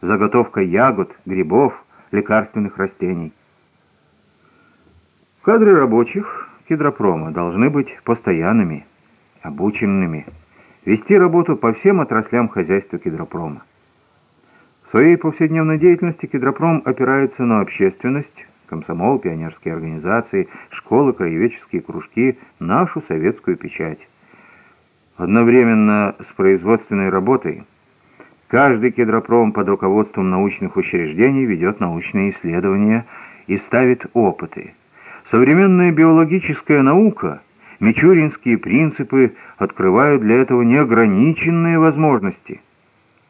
заготовка ягод, грибов, лекарственных растений. Кадры рабочих кедропрома должны быть постоянными, обученными, вести работу по всем отраслям хозяйства кедропрома. В своей повседневной деятельности кедропром опирается на общественность, комсомол, пионерские организации, школы, краеведческие кружки, нашу советскую печать. Одновременно с производственной работой каждый кедропром под руководством научных учреждений ведет научные исследования и ставит опыты. Современная биологическая наука, мичуринские принципы открывают для этого неограниченные возможности.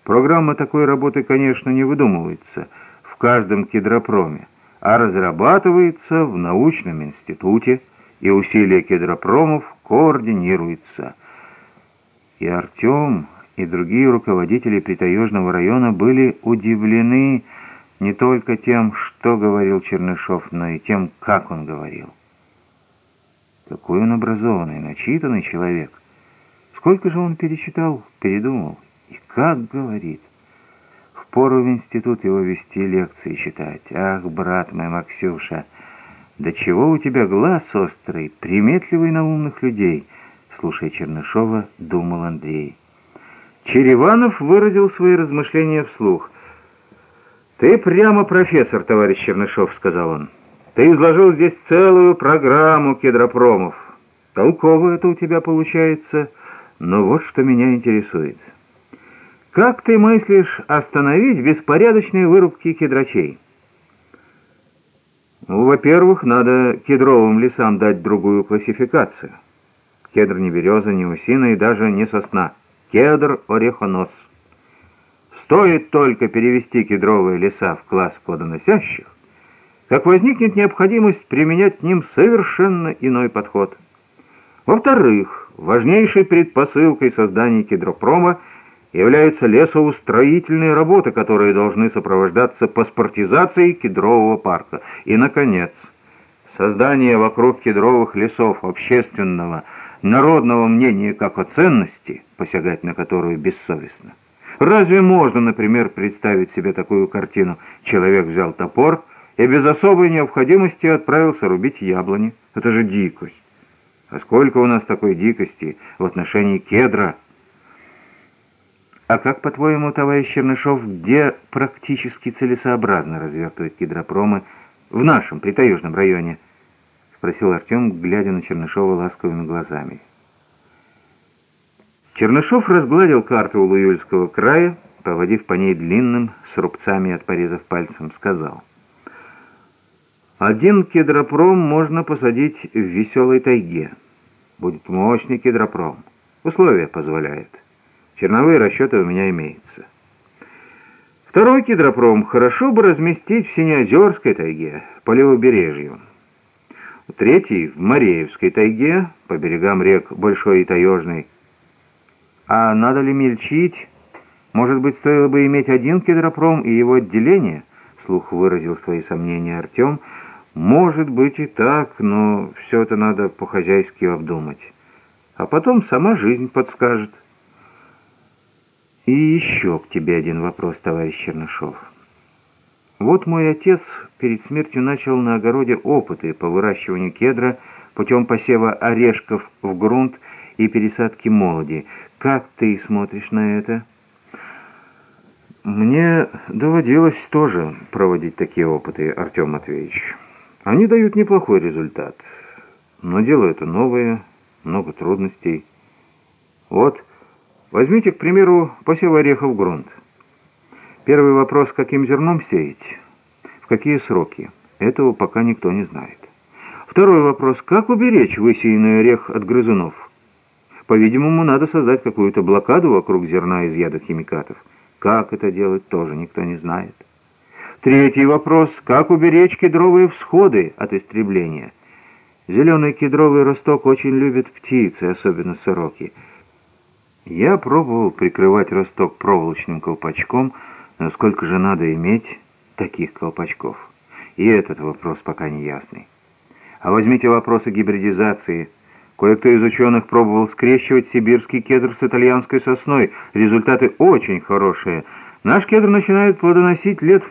Программа такой работы, конечно, не выдумывается в каждом кедропроме а разрабатывается в научном институте, и усилия кедропромов координируются. И Артем, и другие руководители Притаежного района были удивлены не только тем, что говорил Чернышов, но и тем, как он говорил. Какой он образованный, начитанный человек. Сколько же он перечитал, передумал, и как говорит. Впору в институт его вести лекции читать. Ах, брат мой, Максюша, да чего у тебя глаз острый, приметливый на умных людей, слушая Чернышова, думал Андрей. Череванов выразил свои размышления вслух. «Ты прямо профессор, товарищ Чернышов», — сказал он. «Ты изложил здесь целую программу кедропромов. Толково это у тебя получается, но вот что меня интересует». Как ты мыслишь остановить беспорядочные вырубки кедрачей? Ну, во-первых, надо кедровым лесам дать другую классификацию. Кедр не береза, не усина и даже не сосна. Кедр орехонос. Стоит только перевести кедровые леса в класс плодоносящих, как возникнет необходимость применять к ним совершенно иной подход. Во-вторых, важнейшей предпосылкой создания кедропрома – являются лесоустроительные работы, которые должны сопровождаться паспортизацией кедрового парка. И, наконец, создание вокруг кедровых лесов общественного, народного мнения как о ценности, посягать на которую бессовестно. Разве можно, например, представить себе такую картину? Человек взял топор и без особой необходимости отправился рубить яблони. Это же дикость. А сколько у нас такой дикости в отношении кедра – а как, по-твоему, товарищ Чернышов, где практически целесообразно развертывать гидропромы в нашем притаежном районе? Спросил Артем, глядя на Чернышова ласковыми глазами. Чернышов разгладил карту Улуюльского края, поводив по ней длинным, с рубцами от порезов пальцем, сказал. «Один кедропром можно посадить в веселой тайге. Будет мощный кедропром. Условия позволяют». Черновые расчеты у меня имеются. Второй кедропром хорошо бы разместить в Синеозерской тайге, по левобережью. Третий — в Мареевской тайге, по берегам рек Большой и Таежной. А надо ли мельчить? Может быть, стоило бы иметь один кедропром и его отделение? Слух выразил свои сомнения Артем. Может быть и так, но все это надо по-хозяйски обдумать. А потом сама жизнь подскажет. И еще к тебе один вопрос, товарищ Чернышов. Вот мой отец перед смертью начал на огороде опыты по выращиванию кедра путем посева орешков в грунт и пересадки молоди. Как ты смотришь на это? Мне доводилось тоже проводить такие опыты, Артем Матвеевич. Они дают неплохой результат. Но дело это новое, много трудностей. Вот... Возьмите, к примеру, посев орехов в грунт. Первый вопрос, каким зерном сеять? Какие сроки? Этого пока никто не знает. Второй вопрос, как уберечь высеянный орех от грызунов? По-видимому, надо создать какую-то блокаду вокруг зерна из ядохимикатов. Как это делать, тоже никто не знает. Третий вопрос, как уберечь кедровые всходы от истребления? Зеленый кедровый росток очень любят птицы, особенно сороки. Я пробовал прикрывать росток проволочным колпачком, но сколько же надо иметь таких колпачков? И этот вопрос пока не ясный. А возьмите вопрос о гибридизации. Кое-кто из ученых пробовал скрещивать сибирский кедр с итальянской сосной. Результаты очень хорошие, Наш кедр начинает плодоносить лет